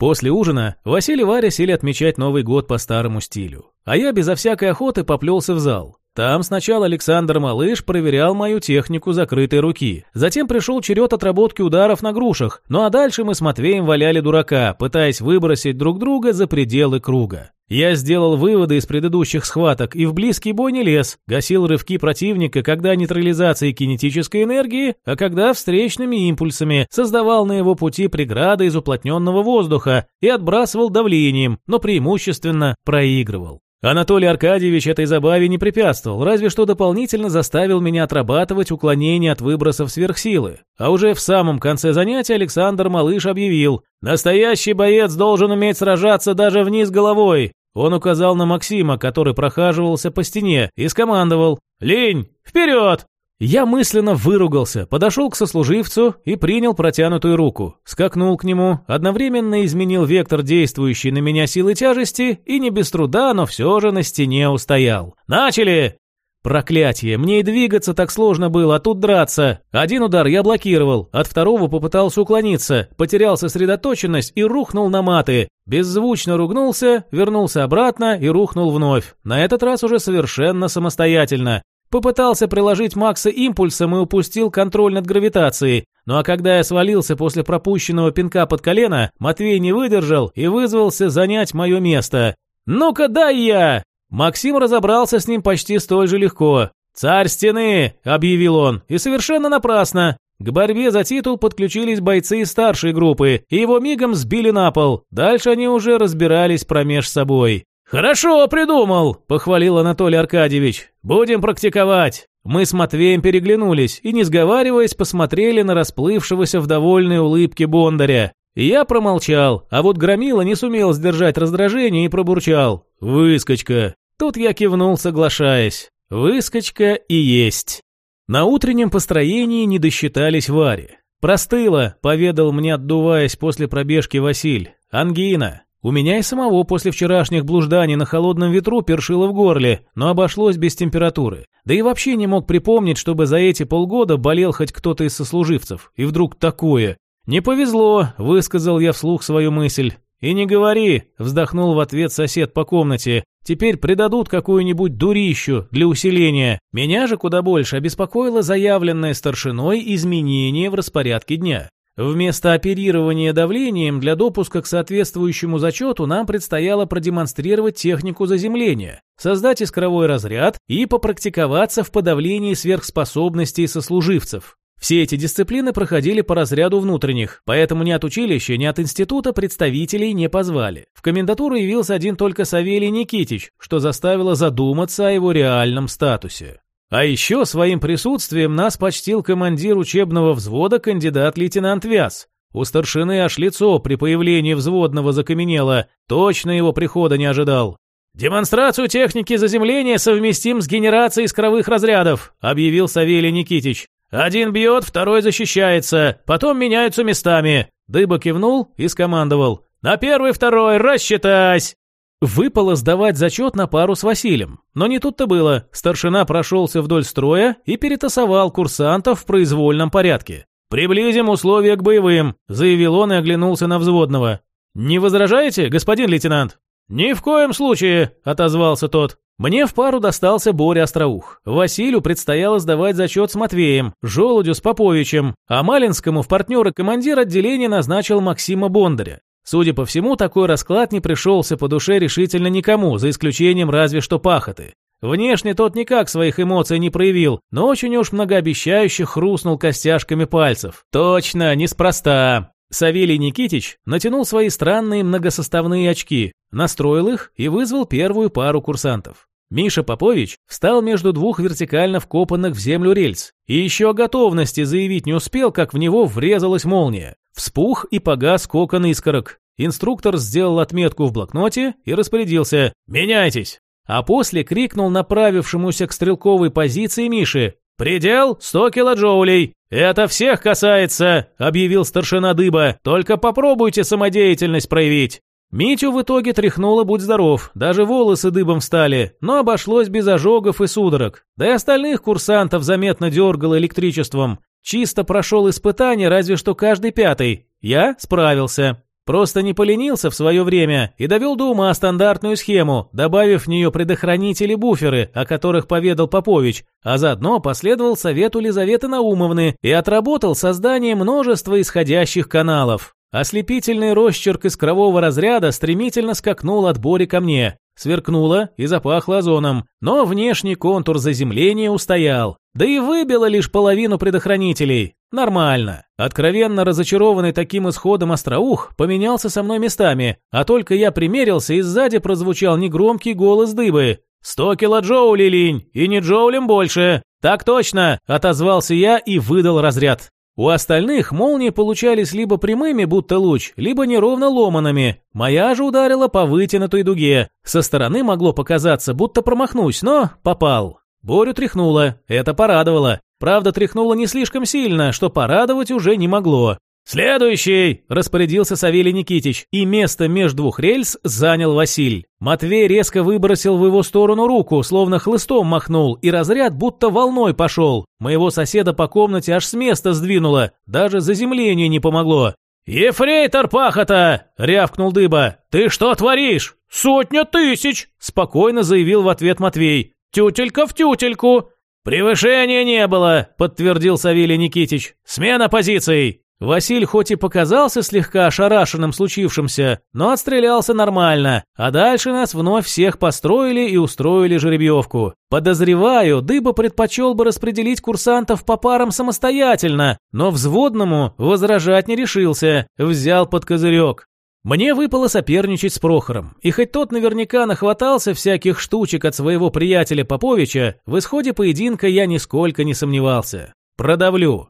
После ужина Василий и Варя сели отмечать Новый год по старому стилю. А я безо всякой охоты поплелся в зал. Там сначала Александр Малыш проверял мою технику закрытой руки. Затем пришел черед отработки ударов на грушах. Ну а дальше мы с Матвеем валяли дурака, пытаясь выбросить друг друга за пределы круга. Я сделал выводы из предыдущих схваток и в близкий бой не лез, гасил рывки противника, когда нейтрализацией кинетической энергии, а когда встречными импульсами, создавал на его пути преграды из уплотненного воздуха и отбрасывал давлением, но преимущественно проигрывал. Анатолий Аркадьевич этой забаве не препятствовал, разве что дополнительно заставил меня отрабатывать уклонение от выбросов сверхсилы. А уже в самом конце занятия Александр Малыш объявил, «Настоящий боец должен уметь сражаться даже вниз головой, он указал на Максима, который прохаживался по стене, и скомандовал «Лень, вперед!». Я мысленно выругался, подошел к сослуживцу и принял протянутую руку. Скакнул к нему, одновременно изменил вектор действующей на меня силы тяжести и не без труда, но все же на стене устоял. «Начали!» Проклятие, мне и двигаться так сложно было, а тут драться. Один удар я блокировал, от второго попытался уклониться, потерял сосредоточенность и рухнул на маты. Беззвучно ругнулся, вернулся обратно и рухнул вновь. На этот раз уже совершенно самостоятельно. Попытался приложить Макса импульсом и упустил контроль над гравитацией. Ну а когда я свалился после пропущенного пинка под колено, Матвей не выдержал и вызвался занять мое место. «Ну-ка дай я!» Максим разобрался с ним почти столь же легко. «Царь стены!» – объявил он, и совершенно напрасно. К борьбе за титул подключились бойцы старшей группы, и его мигом сбили на пол. Дальше они уже разбирались промеж собой. «Хорошо придумал!» – похвалил Анатолий Аркадьевич. «Будем практиковать!» Мы с Матвеем переглянулись и, не сговариваясь, посмотрели на расплывшегося в довольной улыбке Бондаря. Я промолчал, а вот Громила не сумел сдержать раздражение и пробурчал. «Выскочка!» Тут я кивнул, соглашаясь. «Выскочка и есть!» На утреннем построении не досчитались Варе. «Простыла», — поведал мне, отдуваясь после пробежки Василь. «Ангина. У меня и самого после вчерашних блужданий на холодном ветру першило в горле, но обошлось без температуры. Да и вообще не мог припомнить, чтобы за эти полгода болел хоть кто-то из сослуживцев. И вдруг такое. «Не повезло», — высказал я вслух свою мысль. «И не говори», — вздохнул в ответ сосед по комнате. «Теперь придадут какую-нибудь дурищу для усиления. Меня же куда больше обеспокоило заявленное старшиной изменение в распорядке дня. Вместо оперирования давлением для допуска к соответствующему зачету нам предстояло продемонстрировать технику заземления, создать искровой разряд и попрактиковаться в подавлении сверхспособностей сослуживцев. Все эти дисциплины проходили по разряду внутренних, поэтому ни от училища, ни от института представителей не позвали. В комендатуру явился один только Савелий Никитич, что заставило задуматься о его реальном статусе. А еще своим присутствием нас почтил командир учебного взвода кандидат-лейтенант Вяз. У старшины аж лицо при появлении взводного закаменело, точно его прихода не ожидал. «Демонстрацию техники заземления совместим с генерацией искровых разрядов», объявил Савелий Никитич. «Один бьет, второй защищается, потом меняются местами». Дыба кивнул и скомандовал. «На первый, второй, рассчитайся!» Выпало сдавать зачет на пару с Василием. Но не тут-то было. Старшина прошелся вдоль строя и перетасовал курсантов в произвольном порядке. «Приблизим условия к боевым», — заявил он и оглянулся на взводного. «Не возражаете, господин лейтенант?» «Ни в коем случае», — отозвался тот. Мне в пару достался Боря Остроух. Василию предстояло сдавать зачет с Матвеем, Желудю с Поповичем, а Малинскому в партнера командир отделения назначил Максима Бондаря. Судя по всему, такой расклад не пришелся по душе решительно никому, за исключением разве что пахоты. Внешне тот никак своих эмоций не проявил, но очень уж многообещающе хрустнул костяшками пальцев. Точно, неспроста. Савелий Никитич натянул свои странные многосоставные очки, настроил их и вызвал первую пару курсантов. Миша Попович встал между двух вертикально вкопанных в землю рельс и еще о готовности заявить не успел, как в него врезалась молния. Вспух и погас кокон искорок. Инструктор сделал отметку в блокноте и распорядился «Меняйтесь!» А после крикнул направившемуся к стрелковой позиции Мише «Предел 100 килоджоулей!» «Это всех касается!» – объявил старшина Дыба. «Только попробуйте самодеятельность проявить!» Митю в итоге тряхнуло «Будь здоров», даже волосы дыбом встали, но обошлось без ожогов и судорог. Да и остальных курсантов заметно дергало электричеством. Чисто прошел испытание разве что каждый пятый. Я справился. Просто не поленился в свое время и довел до ума стандартную схему, добавив в нее предохранители-буферы, о которых поведал Попович, а заодно последовал совету Лизаветы Наумовны и отработал создание множества исходящих каналов. Ослепительный росчерк искрового разряда стремительно скакнул от Бори ко мне, сверкнуло и запахло озоном, но внешний контур заземления устоял. Да и выбило лишь половину предохранителей. Нормально. Откровенно разочарованный таким исходом остроух поменялся со мной местами, а только я примерился, и сзади прозвучал негромкий голос дыбы. «Сто килоджоулей, линь, и не джоулем больше!» «Так точно!» – отозвался я и выдал разряд. У остальных молнии получались либо прямыми, будто луч, либо неровно ломанными. Моя же ударила по вытянутой дуге. Со стороны могло показаться, будто промахнусь, но попал. Борю тряхнуло, это порадовало. Правда, тряхнуло не слишком сильно, что порадовать уже не могло. «Следующий!» – распорядился Савелий Никитич, и место между двух рельс занял Василь. Матвей резко выбросил в его сторону руку, словно хлыстом махнул, и разряд будто волной пошел. Моего соседа по комнате аж с места сдвинуло, даже заземление не помогло. «Ефрейтор Пахота!» – рявкнул Дыба. «Ты что творишь?» «Сотня тысяч!» – спокойно заявил в ответ Матвей. «Тютелька в тютельку!» «Превышения не было!» – подтвердил Савелий Никитич. «Смена позиций!» Василь хоть и показался слегка ошарашенным случившимся, но отстрелялся нормально, а дальше нас вновь всех построили и устроили жеребьевку. Подозреваю, Дыба предпочел бы распределить курсантов по парам самостоятельно, но взводному возражать не решился, взял под козырек. Мне выпало соперничать с Прохором, и хоть тот наверняка нахватался всяких штучек от своего приятеля Поповича, в исходе поединка я нисколько не сомневался. Продавлю.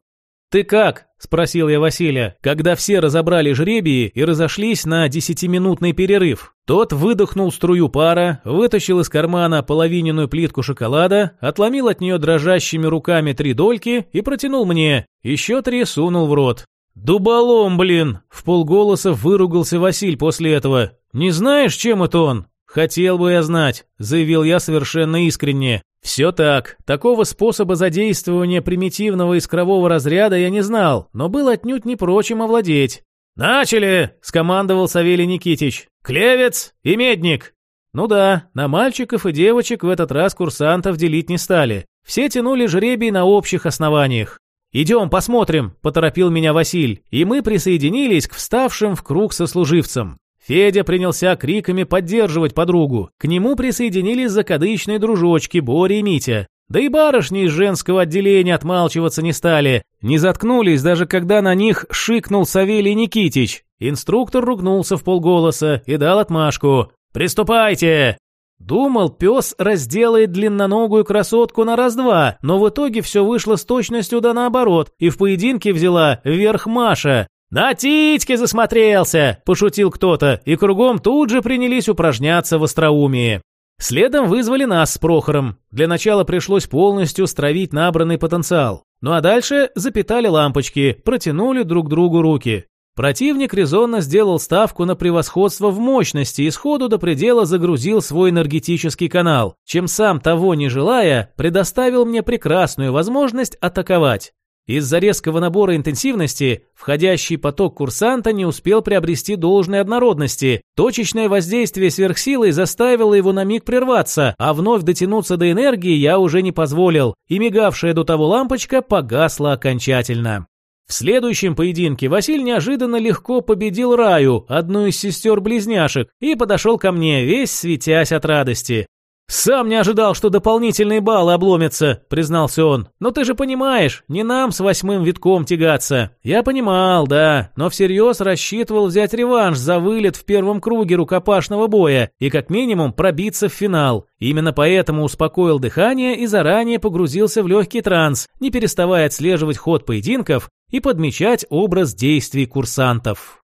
«Ты как?» – спросил я Василия, когда все разобрали жребии и разошлись на десятиминутный перерыв. Тот выдохнул струю пара, вытащил из кармана половиненную плитку шоколада, отломил от нее дрожащими руками три дольки и протянул мне, еще три сунул в рот. «Дуболом, блин!» – в полголоса выругался Василь после этого. «Не знаешь, чем это он?» «Хотел бы я знать», – заявил я совершенно искренне. Все так. Такого способа задействования примитивного искрового разряда я не знал, но был отнюдь не прочим овладеть. «Начали!» – скомандовал Савелий Никитич. «Клевец и медник!» Ну да, на мальчиков и девочек в этот раз курсантов делить не стали. Все тянули жребий на общих основаниях. «Идем, посмотрим», – поторопил меня Василь, и мы присоединились к вставшим в круг сослуживцам. Федя принялся криками поддерживать подругу. К нему присоединились закадычные дружочки Боря и Митя. Да и барышни из женского отделения отмалчиваться не стали. Не заткнулись, даже когда на них шикнул Савелий Никитич. Инструктор ругнулся в полголоса и дал отмашку. «Приступайте!» Думал, пес разделает длинноногую красотку на раз-два, но в итоге все вышло с точностью да наоборот, и в поединке взяла верх Маша. «На титьки засмотрелся!» – пошутил кто-то, и кругом тут же принялись упражняться в остроумии. Следом вызвали нас с Прохором. Для начала пришлось полностью стравить набранный потенциал. Ну а дальше запитали лампочки, протянули друг другу руки. Противник резонно сделал ставку на превосходство в мощности и сходу до предела загрузил свой энергетический канал, чем сам того не желая, предоставил мне прекрасную возможность атаковать. Из-за резкого набора интенсивности входящий поток курсанта не успел приобрести должной однородности. Точечное воздействие сверхсилы заставило его на миг прерваться, а вновь дотянуться до энергии я уже не позволил, и мигавшая до того лампочка погасла окончательно. В следующем поединке Василь неожиданно легко победил Раю, одну из сестер-близняшек, и подошел ко мне, весь светясь от радости. «Сам не ожидал, что дополнительные баллы обломятся», — признался он. «Но ты же понимаешь, не нам с восьмым витком тягаться». Я понимал, да, но всерьез рассчитывал взять реванш за вылет в первом круге рукопашного боя и как минимум пробиться в финал. Именно поэтому успокоил дыхание и заранее погрузился в легкий транс, не переставая отслеживать ход поединков и подмечать образ действий курсантов.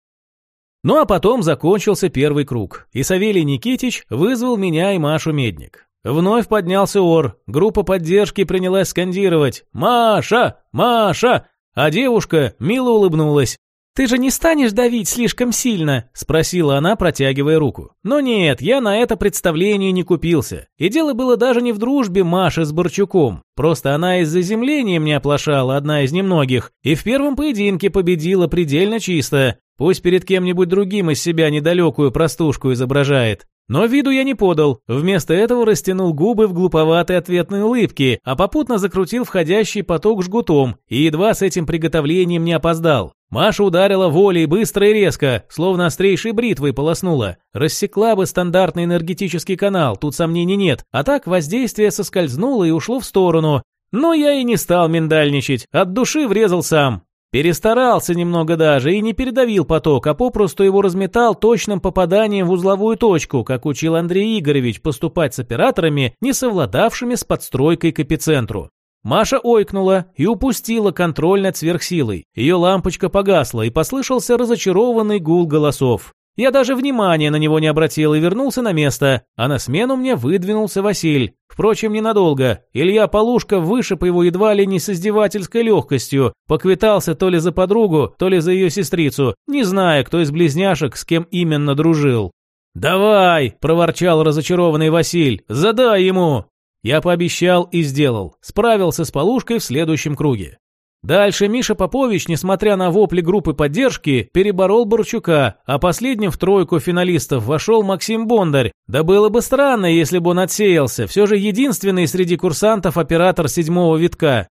Ну а потом закончился первый круг, и Савелий Никитич вызвал меня и Машу Медник. Вновь поднялся ор, группа поддержки принялась скандировать «Маша! Маша!», а девушка мило улыбнулась. «Ты же не станешь давить слишком сильно?» – спросила она, протягивая руку. Но нет, я на это представление не купился. И дело было даже не в дружбе Маши с Борчуком. Просто она из заземления мне оплошала, одна из немногих, и в первом поединке победила предельно чисто. Пусть перед кем-нибудь другим из себя недалекую простушку изображает. Но виду я не подал, вместо этого растянул губы в глуповатой ответной улыбке, а попутно закрутил входящий поток жгутом и едва с этим приготовлением не опоздал. Маша ударила волей быстро и резко, словно острейшей бритвой полоснула. Рассекла бы стандартный энергетический канал, тут сомнений нет, а так воздействие соскользнуло и ушло в сторону. Но я и не стал миндальничать, от души врезал сам. Перестарался немного даже и не передавил поток, а попросту его разметал точным попаданием в узловую точку, как учил Андрей Игоревич поступать с операторами, не совладавшими с подстройкой к эпицентру. Маша ойкнула и упустила контроль над сверхсилой. Ее лампочка погасла, и послышался разочарованный гул голосов. Я даже внимания на него не обратил и вернулся на место, а на смену мне выдвинулся Василь. Впрочем, ненадолго. Илья Полушка вышиб его едва ли не с издевательской легкостью, поквитался то ли за подругу, то ли за ее сестрицу, не зная, кто из близняшек с кем именно дружил. «Давай!» – проворчал разочарованный Василь. «Задай ему!» Я пообещал и сделал. Справился с Полушкой в следующем круге. Дальше Миша Попович, несмотря на вопли группы поддержки, переборол Борчука, а последним в тройку финалистов вошел Максим Бондарь. Да было бы странно, если бы он отсеялся, все же единственный среди курсантов оператор седьмого витка.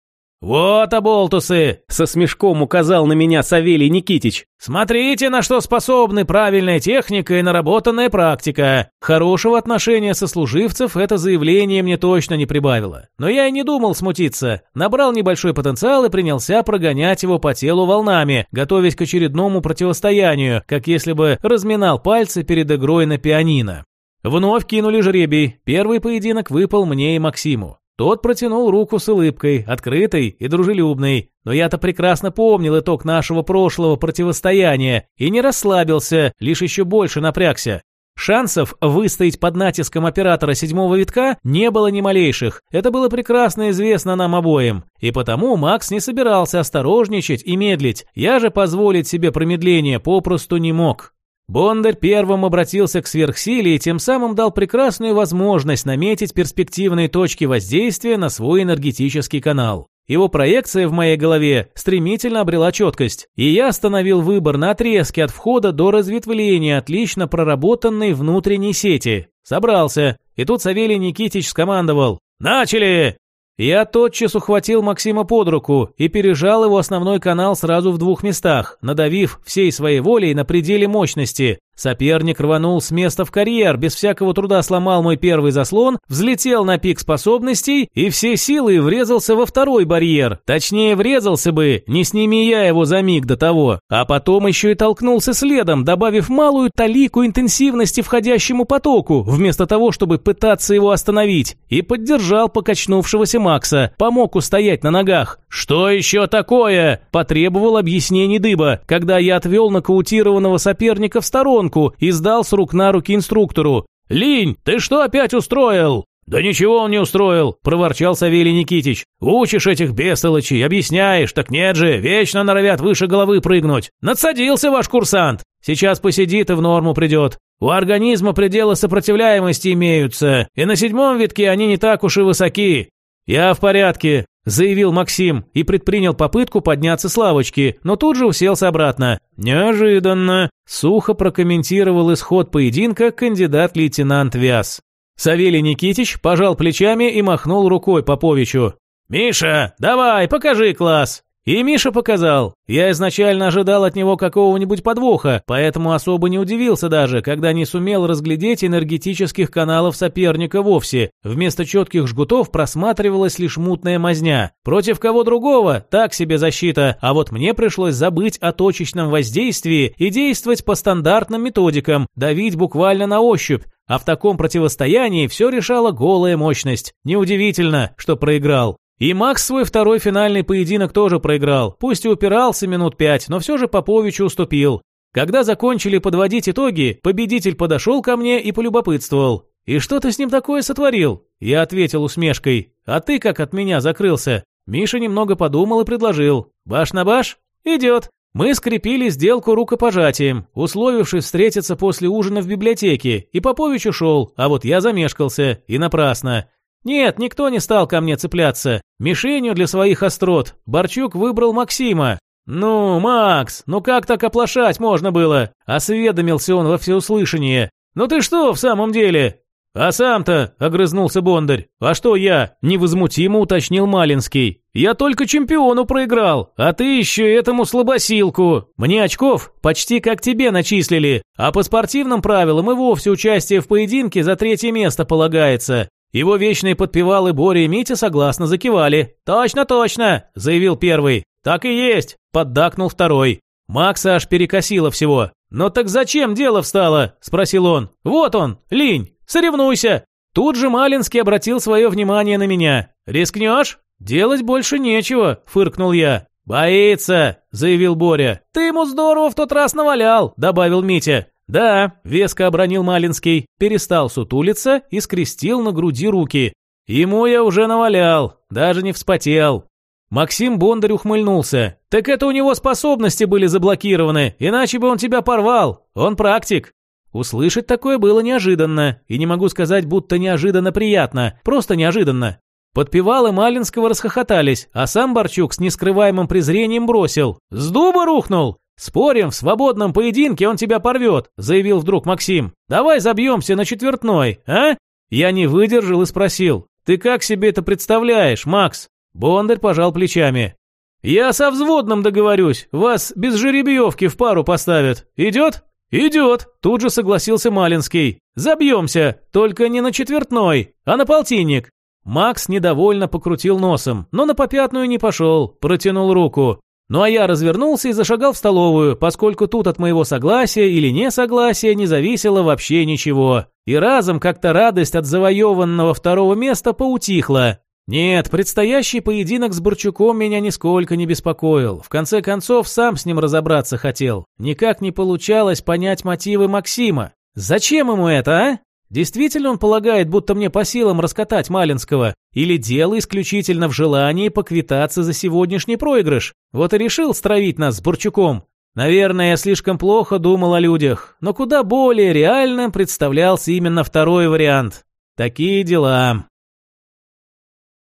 «Вот оболтусы!» – со смешком указал на меня Савелий Никитич. «Смотрите, на что способны правильная техника и наработанная практика. Хорошего отношения сослуживцев это заявление мне точно не прибавило. Но я и не думал смутиться. Набрал небольшой потенциал и принялся прогонять его по телу волнами, готовясь к очередному противостоянию, как если бы разминал пальцы перед игрой на пианино. Вновь кинули жребий. Первый поединок выпал мне и Максиму. Тот протянул руку с улыбкой, открытой и дружелюбной, но я-то прекрасно помнил итог нашего прошлого противостояния и не расслабился, лишь еще больше напрягся. Шансов выстоять под натиском оператора седьмого витка не было ни малейших, это было прекрасно известно нам обоим. И потому Макс не собирался осторожничать и медлить, я же позволить себе промедление попросту не мог. Бондарь первым обратился к сверхсиле и тем самым дал прекрасную возможность наметить перспективные точки воздействия на свой энергетический канал. Его проекция в моей голове стремительно обрела четкость, и я остановил выбор на отрезке от входа до разветвления отлично проработанной внутренней сети. Собрался, и тут Савелий Никитич скомандовал «Начали!» Я тотчас ухватил Максима под руку и пережал его основной канал сразу в двух местах, надавив всей своей волей на пределе мощности. Соперник рванул с места в карьер, без всякого труда сломал мой первый заслон, взлетел на пик способностей и все силы врезался во второй барьер. Точнее, врезался бы, не сними я его за миг до того. А потом еще и толкнулся следом, добавив малую талику интенсивности входящему потоку, вместо того, чтобы пытаться его остановить. И поддержал покачнувшегося Макса, помог устоять на ногах. «Что еще такое?» – потребовал объяснений Дыба, когда я отвел нокаутированного соперника в сторону, воронку и сдал с рук на руки инструктору. «Линь, ты что опять устроил?» «Да ничего он не устроил», – проворчал Савелий Никитич. «Учишь этих бестолочей, объясняешь, так нет же, вечно норовят выше головы прыгнуть. Надсадился ваш курсант. Сейчас посидит и в норму придет. У организма пределы сопротивляемости имеются, и на седьмом витке они не так уж и высоки. Я в порядке, заявил Максим и предпринял попытку подняться с лавочки, но тут же уселся обратно. Неожиданно, сухо прокомментировал исход поединка кандидат-лейтенант Вяз. Савелий Никитич пожал плечами и махнул рукой Поповичу. «Миша, давай, покажи класс!» И Миша показал. Я изначально ожидал от него какого-нибудь подвоха, поэтому особо не удивился даже, когда не сумел разглядеть энергетических каналов соперника вовсе. Вместо четких жгутов просматривалась лишь мутная мазня. Против кого другого? Так себе защита. А вот мне пришлось забыть о точечном воздействии и действовать по стандартным методикам, давить буквально на ощупь. А в таком противостоянии все решала голая мощность. Неудивительно, что проиграл. И Макс свой второй финальный поединок тоже проиграл, пусть и упирался минут пять, но все же Поповичу уступил. Когда закончили подводить итоги, победитель подошел ко мне и полюбопытствовал. «И что ты с ним такое сотворил?» Я ответил усмешкой. «А ты как от меня закрылся?» Миша немного подумал и предложил. «Баш на баш? Идет». Мы скрепили сделку рукопожатием, условившись встретиться после ужина в библиотеке, и Попович ушел, а вот я замешкался, и напрасно. Нет, никто не стал ко мне цепляться. Мишенью для своих острот Борчук выбрал Максима. «Ну, Макс, ну как так оплошать можно было?» Осведомился он во всеуслышание. «Ну ты что в самом деле?» «А сам-то», — огрызнулся Бондарь. «А что я?» — невозмутимо уточнил Малинский. «Я только чемпиону проиграл, а ты еще этому слабосилку. Мне очков почти как тебе начислили, а по спортивным правилам и вовсе участие в поединке за третье место полагается. Его вечные подпевалы Боря и Митя согласно закивали. «Точно, точно!» – заявил первый. «Так и есть!» – поддакнул второй. Макса аж перекосило всего. «Но так зачем дело встало?» – спросил он. «Вот он, линь, соревнуйся!» Тут же Малинский обратил свое внимание на меня. «Рискнешь?» «Делать больше нечего», – фыркнул я. «Боится», – заявил Боря. «Ты ему здорово в тот раз навалял», – добавил Митя. «Да», — веско обронил Малинский, перестал сутулиться и скрестил на груди руки. «Ему я уже навалял, даже не вспотел». Максим Бондарь ухмыльнулся. «Так это у него способности были заблокированы, иначе бы он тебя порвал. Он практик». Услышать такое было неожиданно, и не могу сказать, будто неожиданно приятно, просто неожиданно. Подпевалы Малинского расхохотались, а сам Борчук с нескрываемым презрением бросил. «С дуба рухнул! «Спорим, в свободном поединке он тебя порвет», – заявил вдруг Максим. «Давай забьемся на четвертной, а?» Я не выдержал и спросил. «Ты как себе это представляешь, Макс?» Бондарь пожал плечами. «Я со взводным договорюсь, вас без жеребьевки в пару поставят. Идет?» «Идет», – тут же согласился Малинский. «Забьемся, только не на четвертной, а на полтинник». Макс недовольно покрутил носом, но на попятную не пошел, протянул руку. Ну а я развернулся и зашагал в столовую, поскольку тут от моего согласия или несогласия не зависело вообще ничего. И разом как-то радость от завоеванного второго места поутихла. Нет, предстоящий поединок с Борчуком меня нисколько не беспокоил. В конце концов, сам с ним разобраться хотел. Никак не получалось понять мотивы Максима. Зачем ему это, а? Действительно он полагает, будто мне по силам раскатать Малинского? Или дело исключительно в желании поквитаться за сегодняшний проигрыш? Вот и решил стравить нас с Бурчуком. Наверное, я слишком плохо думал о людях, но куда более реальным представлялся именно второй вариант. Такие дела.